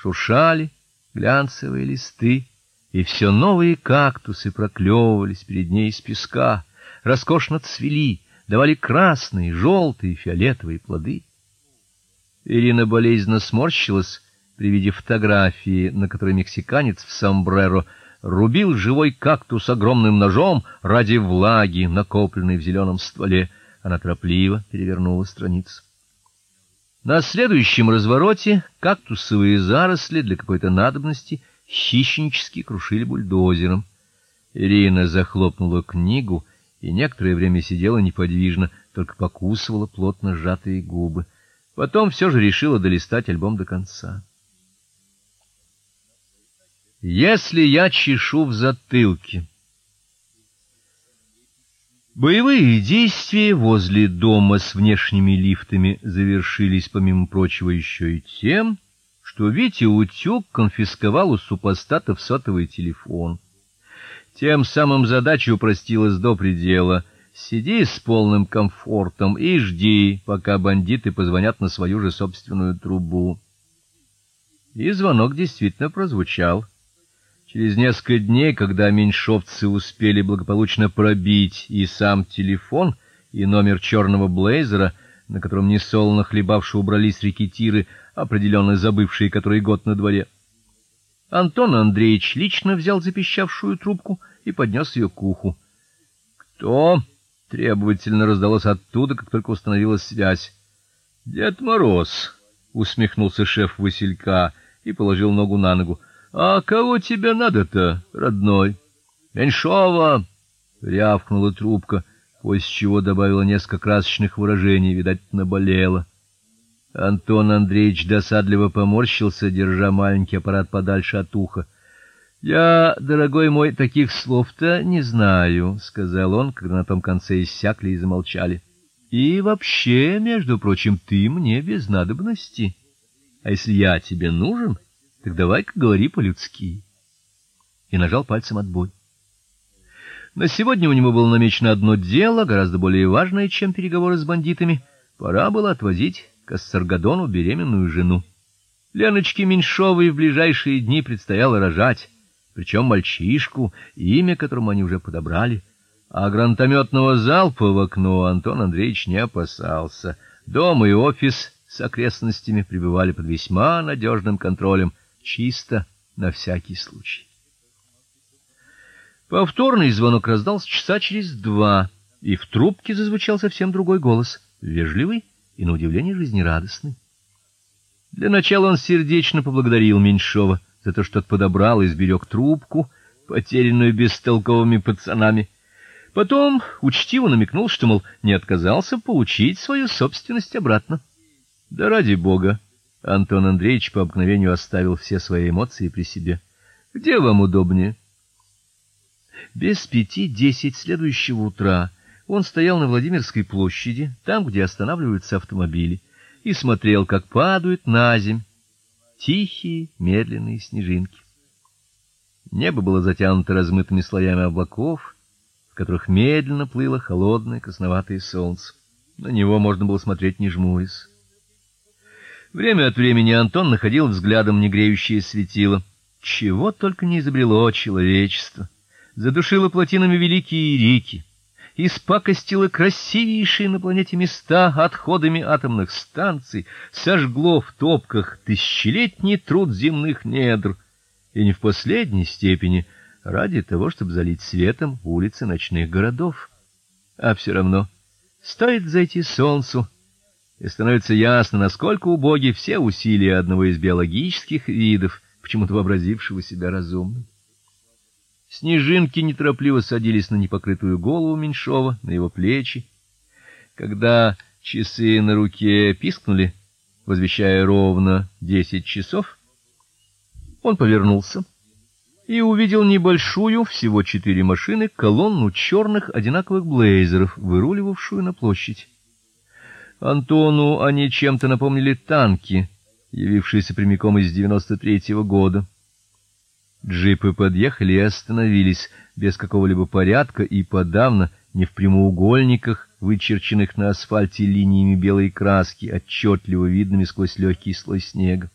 шуршали глянцевые листы, и все новые кактусы проклевывались перед ней из песка, роскошно цвели, давали красные, желтые, фиолетовые плоды. Ирина болезненно сморщилась при виде фотографии, на которой мексиканец в сомбреро рубил живой кактус огромным ножом ради влаги, накопленной в зеленом стволе. Она торопливо перевернула страницу. На следующем развороте кактусовые заросли для какой-то надобности хищнически крушили бульдозером. Ирина захлопнула книгу и некоторое время сидела неподвижно, только покусывала плотно сжатые губы. Потом все же решила долистать альбом до конца. Если я чешу в затылке. Боевые действия возле дома с внешними лифтами завершились помимо прочего еще и тем, что Витя Утюг конфисковал у супостатов сотовый телефон. Тем самым задача упростилась до предела. Сиди с полным комфортом и жди, пока бандиты позвонят на свою же собственную трубу. И звонок действительно прозвучал. Через несколько дней, когда меньшовцы успели благополучно пробить и сам телефон, и номер черного блейзера, на котором несолоно хлебавшие убрались рекетиры, определенно забывшие который год на дворе, Антон Андреевич лично взял запищавшую трубку и поднес ее к уху. "Кто?" требовательно раздалось оттуда, как только установилась связь. "Дед Мороз", усмехнулся шеф Василька и положил ногу на ногу. А кого тебе надо-то, родной? Меньшова, рявкнула трубка, после чего добавила несколько красочных выражений, видать, наболело. Антон Андреевич досадливо поморщился, держа маленький аппарат подальше от уха. Я, дорогой мой, таких слов-то не знаю, сказал он, когда на том конце иссякли и замолчали. И вообще, между прочим, ты мне без надобности. А если я тебе нужен, так давай-ка говори по-людски. И нажал пальцем отбой. На сегодня у него было намечено одно дело, гораздо более важное, чем переговоры с бандитами. Пора было отвозить к Ассаргадону беременную жену. Леночке Меньшовой в ближайшие дни предстояло рожать, причем мальчишку, имя которому они уже подобрали. А гранатометного залпа в окно Антон Андреевич не опасался. Дом и офис с окрестностями пребывали под весьма надежным контролем чисто на всякий случай. Повторный звонок раздался часа через два, и в трубке зазвучал совсем другой голос, вежливый и на удивление жизнерадостный. Для начала он сердечно поблагодарил Меньшова за то, что подобрал и сберег трубку, потерянную бестолковыми пацанами. Потом учтиво намекнул, что мол не отказался получить свою собственность обратно. Да ради бога, Антон Андреевич по обыкновению оставил все свои эмоции при себе. Где вам удобнее? Без пяти десять следующего утра он стоял на Владимирской площади, там, где останавливаются автомобили, и смотрел, как падают на земь тихие, медленные снежинки. Небо было затянуто размытыми слоями облаков, в которых медленно плыло холодное красноватое солнце. На него можно было смотреть не жмурясь. Время от времени Антон находил взглядом негреющее светило. Чего только не изобрело человечество. Задушило плотинами великие реки, испакостило красивейшие на планете места отходами атомных станций, сожгло в топках тысячелетний труд земных недр, и не в последней степени ради того, чтобы залить светом улицы ночных городов. А все равно стоит зайти солнцу, и становится ясно, насколько убоги все усилия одного из биологических видов, почему-то вообразившего себя разумным. Снежинки неторопливо садились на непокрытую голову Меньшова, на его плечи. Когда часы на руке пискнули, возвещая ровно десять часов, он повернулся и увидел небольшую, всего четыре машины, колонну черных одинаковых блейзеров, выруливавшую на площадь. Антону они чем-то напомнили танки, явившиеся прямиком из 93-го года. Джипы подъехали и остановились без какого-либо порядка и подавно не в прямоугольниках, вычерченных на асфальте линиями белой краски, отчетливо видными сквозь легкий слой снега.